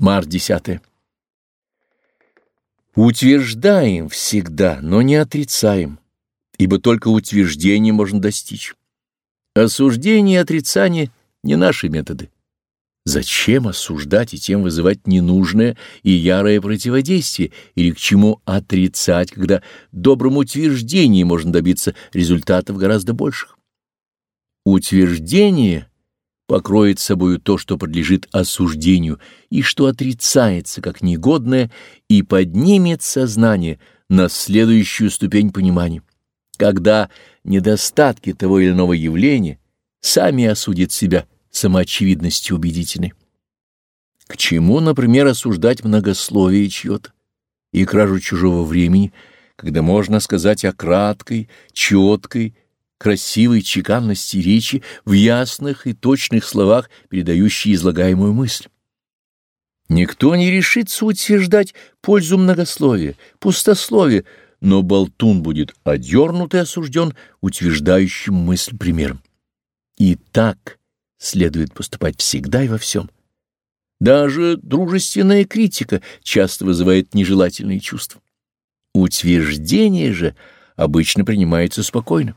Март 10. Утверждаем всегда, но не отрицаем, ибо только утверждение можно достичь. Осуждение и отрицание — не наши методы. Зачем осуждать и тем вызывать ненужное и ярое противодействие, или к чему отрицать, когда добрым утверждением можно добиться результатов гораздо больших? Утверждение покроет собою то, что подлежит осуждению и что отрицается как негодное, и поднимет сознание на следующую ступень понимания, когда недостатки того или иного явления сами осудят себя самоочевидностью убедительной. К чему, например, осуждать многословие чье-то и кражу чужого времени, когда можно сказать о краткой, четкой, красивой чеканности речи в ясных и точных словах, передающие излагаемую мысль. Никто не решится утверждать пользу многословия, пустословия, но болтун будет одернут и осужден утверждающим мысль примером. И так следует поступать всегда и во всем. Даже дружественная критика часто вызывает нежелательные чувства. Утверждение же обычно принимается спокойно.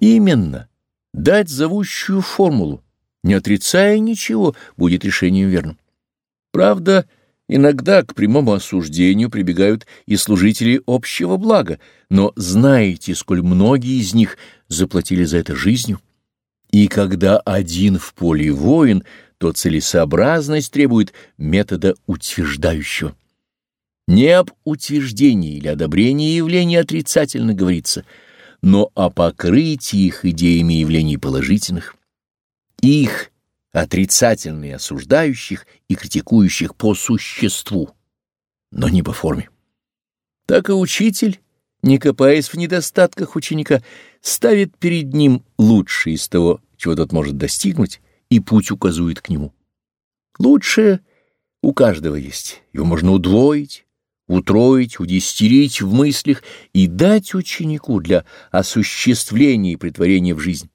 Именно. Дать зовущую формулу, не отрицая ничего, будет решением верным. Правда, иногда к прямому осуждению прибегают и служители общего блага, но знаете, сколь многие из них заплатили за это жизнью. И когда один в поле воин, то целесообразность требует метода утверждающего. Не об утверждении или одобрении явления отрицательно говорится — но о покрытии их идеями явлений положительных. Их отрицательные осуждающих и критикующих по существу, но не по форме. Так и учитель, не копаясь в недостатках ученика, ставит перед ним лучшее из того, чего тот может достигнуть, и путь указывает к нему. Лучшее у каждого есть, его можно удвоить, утроить, удестерить в мыслях и дать ученику для осуществления и притворения в жизнь.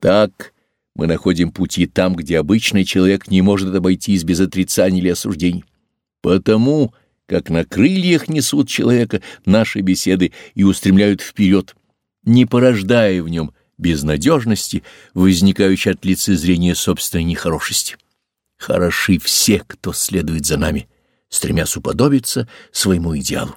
Так мы находим пути там, где обычный человек не может обойтись без отрицаний или осуждений. Потому как на крыльях несут человека наши беседы и устремляют вперед, не порождая в нем безнадежности, возникающей от лицезрения собственной нехорошести. Хороши все, кто следует за нами стремясь уподобиться своему идеалу.